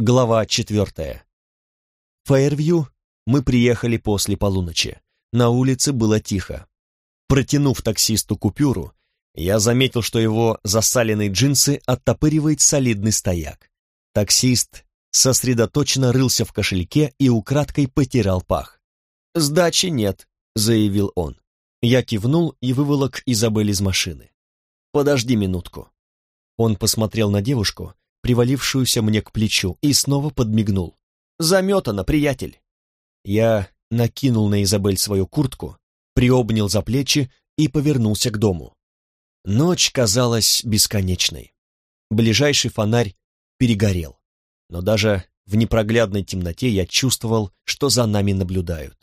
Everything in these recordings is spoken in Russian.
Глава четвертая. В Фейервью мы приехали после полуночи. На улице было тихо. Протянув таксисту купюру, я заметил, что его засаленные джинсы оттопыривает солидный стояк. Таксист сосредоточенно рылся в кошельке и украдкой потирал пах. «Сдачи нет», — заявил он. Я кивнул и выволок Изабель из машины. «Подожди минутку». Он посмотрел на девушку, привалившуюся мне к плечу, и снова подмигнул. «Заметано, приятель!» Я накинул на Изабель свою куртку, приобнял за плечи и повернулся к дому. Ночь казалась бесконечной. Ближайший фонарь перегорел, но даже в непроглядной темноте я чувствовал, что за нами наблюдают.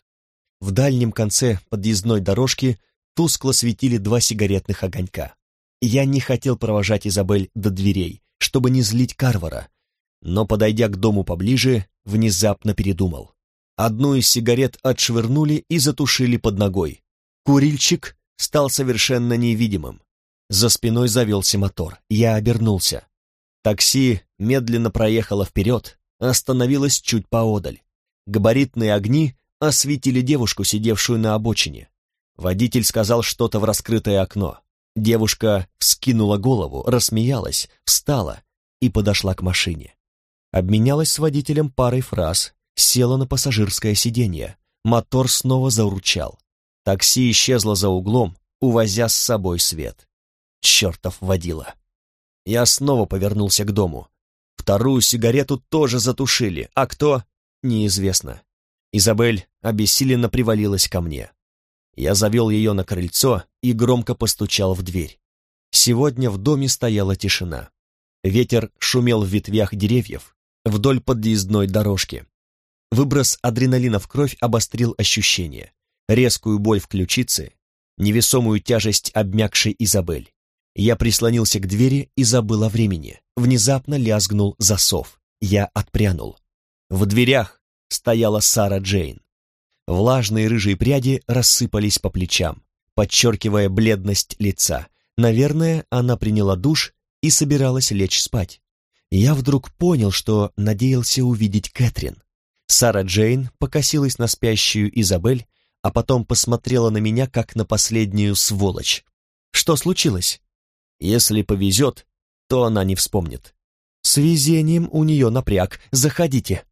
В дальнем конце подъездной дорожки тускло светили два сигаретных огонька. Я не хотел провожать Изабель до дверей, чтобы не злить Карвара, но, подойдя к дому поближе, внезапно передумал. Одну из сигарет отшвырнули и затушили под ногой. Курильщик стал совершенно невидимым. За спиной завелся мотор. Я обернулся. Такси медленно проехало вперед, остановилось чуть поодаль. Габаритные огни осветили девушку, сидевшую на обочине. Водитель сказал что-то в раскрытое окно. Девушка вскинула голову, рассмеялась, встала и подошла к машине. Обменялась с водителем парой фраз, села на пассажирское сиденье. Мотор снова заурчал. Такси исчезло за углом, увозя с собой свет. Чертов водила. Я снова повернулся к дому. Вторую сигарету тоже затушили, а кто — неизвестно. Изабель обессиленно привалилась ко мне. Я завел ее на крыльцо и громко постучал в дверь. Сегодня в доме стояла тишина. Ветер шумел в ветвях деревьев вдоль подъездной дорожки. Выброс адреналина в кровь обострил ощущения. Резкую боль в ключице, невесомую тяжесть обмякшей Изабель. Я прислонился к двери и забыл о времени. Внезапно лязгнул засов. Я отпрянул. В дверях стояла Сара Джейн. Влажные рыжие пряди рассыпались по плечам, подчеркивая бледность лица. Наверное, она приняла душ и собиралась лечь спать. Я вдруг понял, что надеялся увидеть Кэтрин. Сара Джейн покосилась на спящую Изабель, а потом посмотрела на меня, как на последнюю сволочь. Что случилось? Если повезет, то она не вспомнит. С везением у нее напряг. Заходите.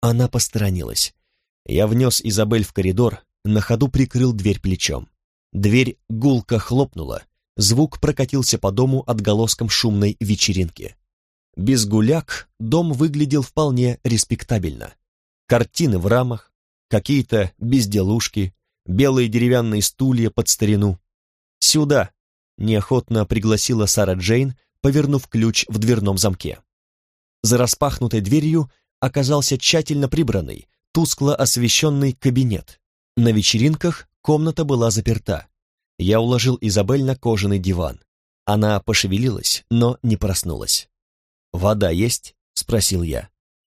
Она посторонилась. Я внес Изабель в коридор, на ходу прикрыл дверь плечом. Дверь гулко хлопнула, звук прокатился по дому отголоском шумной вечеринки. Без гуляк дом выглядел вполне респектабельно. Картины в рамах, какие-то безделушки, белые деревянные стулья под старину. «Сюда!» — неохотно пригласила Сара Джейн, повернув ключ в дверном замке. За распахнутой дверью оказался тщательно прибранный, тускло освещенный кабинет. На вечеринках комната была заперта. Я уложил Изабель на кожаный диван. Она пошевелилась, но не проснулась. «Вода есть?» — спросил я.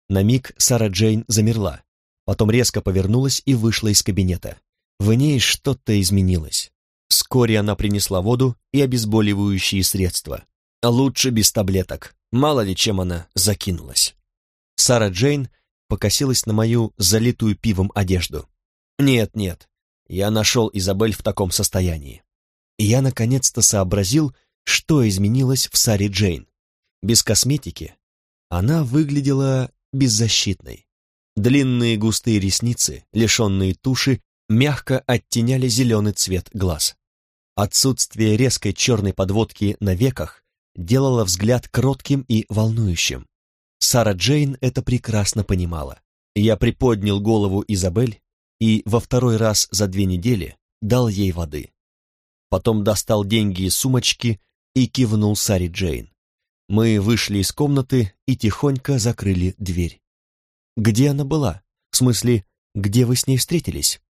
На миг Сара Джейн замерла, потом резко повернулась и вышла из кабинета. В ней что-то изменилось. Вскоре она принесла воду и обезболивающие средства. Лучше без таблеток, мало ли чем она закинулась. Сара Джейн покосилась на мою залитую пивом одежду. «Нет, нет, я нашел Изабель в таком состоянии». И я наконец-то сообразил, что изменилось в Саре Джейн. Без косметики она выглядела беззащитной. Длинные густые ресницы, лишенные туши, мягко оттеняли зеленый цвет глаз. Отсутствие резкой черной подводки на веках делало взгляд кротким и волнующим. Сара Джейн это прекрасно понимала. Я приподнял голову Изабель и во второй раз за две недели дал ей воды. Потом достал деньги из сумочки и кивнул Саре Джейн. Мы вышли из комнаты и тихонько закрыли дверь. Где она была? В смысле, где вы с ней встретились?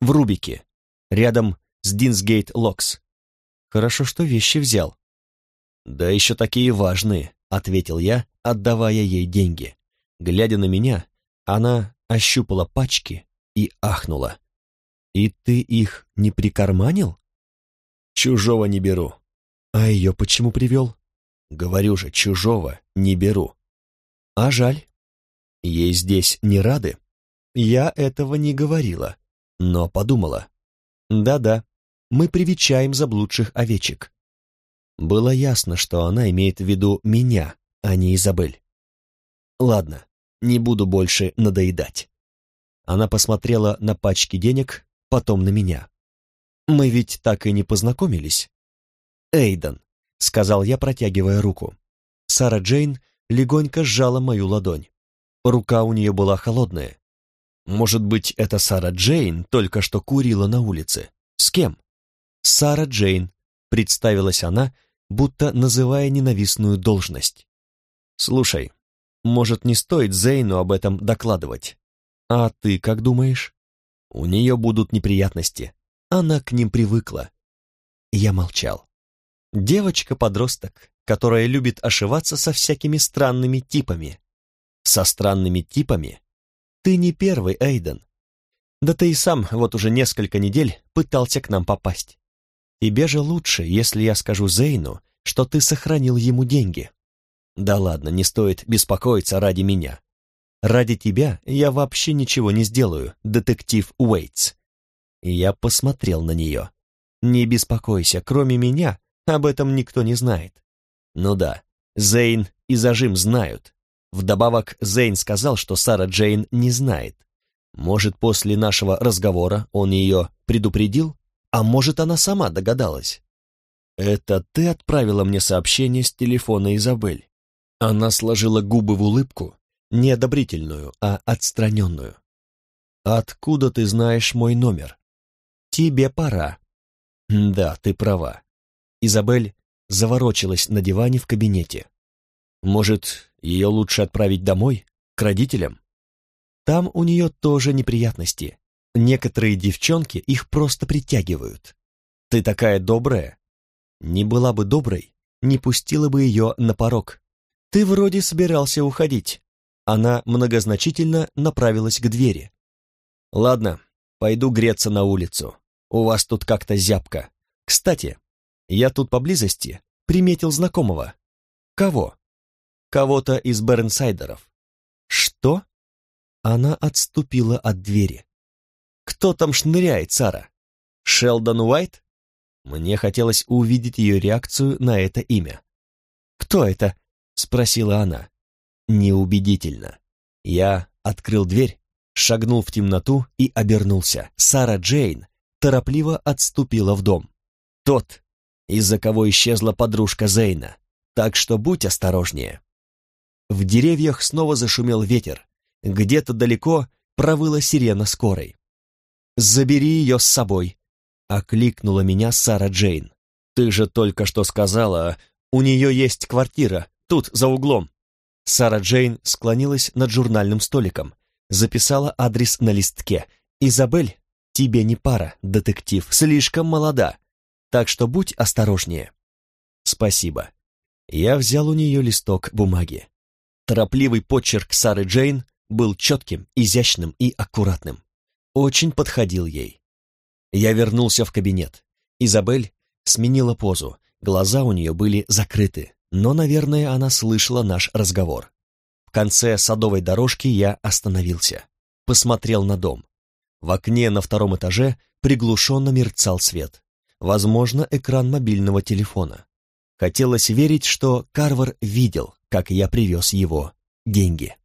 В Рубике, рядом с Динсгейт Локс. Хорошо, что вещи взял. Да еще такие важные, ответил я, отдавая ей деньги. Глядя на меня, она ощупала пачки и ахнула. «И ты их не прикарманил?» «Чужого не беру». «А ее почему привел?» «Говорю же, чужого не беру». «А жаль. Ей здесь не рады? Я этого не говорила, но подумала. Да-да, мы привечаем заблудших овечек. Было ясно, что она имеет в виду меня, а не Изабель. Ладно, не буду больше надоедать. Она посмотрела на пачки денег, потом на меня. Мы ведь так и не познакомились. Эйден, сказал я, протягивая руку. Сара Джейн легонько сжала мою ладонь. Рука у нее была холодная. Может быть, это Сара Джейн только что курила на улице. С кем? Сара Джейн, представилась она, будто называя ненавистную должность. Слушай, может, не стоит Зейну об этом докладывать? А ты как думаешь? У нее будут неприятности. Она к ним привыкла. Я молчал. Девочка-подросток, которая любит ошиваться со всякими странными типами. Со странными типами? Ты не первый, Эйден. Да ты и сам вот уже несколько недель пытался к нам попасть. Тебе же лучше, если я скажу Зейну, что ты сохранил ему деньги. Да ладно, не стоит беспокоиться ради меня. Ради тебя я вообще ничего не сделаю, детектив Уэйтс. Я посмотрел на нее. Не беспокойся, кроме меня об этом никто не знает. Ну да, Зейн и Зажим знают. Вдобавок, Зейн сказал, что Сара Джейн не знает. Может, после нашего разговора он ее предупредил? А может, она сама догадалась? «Это ты отправила мне сообщение с телефона Изабель?» Она сложила губы в улыбку, не одобрительную, а отстраненную. «Откуда ты знаешь мой номер?» «Тебе пора». «Да, ты права». Изабель заворочилась на диване в кабинете. «Может, ее лучше отправить домой, к родителям?» Там у нее тоже неприятности. Некоторые девчонки их просто притягивают. Ты такая добрая. Не была бы доброй, не пустила бы ее на порог. «Ты вроде собирался уходить». Она многозначительно направилась к двери. «Ладно, пойду греться на улицу. У вас тут как-то зябко. Кстати, я тут поблизости приметил знакомого. Кого? Кого-то из Бернсайдеров. Что? Она отступила от двери. Кто там шныряет, Сара? Шелдон Уайт? Мне хотелось увидеть ее реакцию на это имя. Кто это? спросила она. Неубедительно. Я открыл дверь, шагнул в темноту и обернулся. Сара Джейн торопливо отступила в дом. Тот, из-за кого исчезла подружка Зейна. Так что будь осторожнее. В деревьях снова зашумел ветер. Где-то далеко провыла сирена скорой. «Забери ее с собой», — окликнула меня Сара Джейн. «Ты же только что сказала, у нее есть квартира, Тут, за углом». Сара Джейн склонилась над журнальным столиком, записала адрес на листке. «Изабель, тебе не пара, детектив, слишком молода, так что будь осторожнее». «Спасибо». Я взял у нее листок бумаги. Торопливый почерк Сары Джейн был четким, изящным и аккуратным. Очень подходил ей. Я вернулся в кабинет. Изабель сменила позу, глаза у нее были закрыты, но, наверное, она слышала наш разговор. В конце садовой дорожки я остановился, посмотрел на дом. В окне на втором этаже приглушенно мерцал свет. Возможно, экран мобильного телефона. Хотелось верить, что Карвар видел, как я привез его деньги.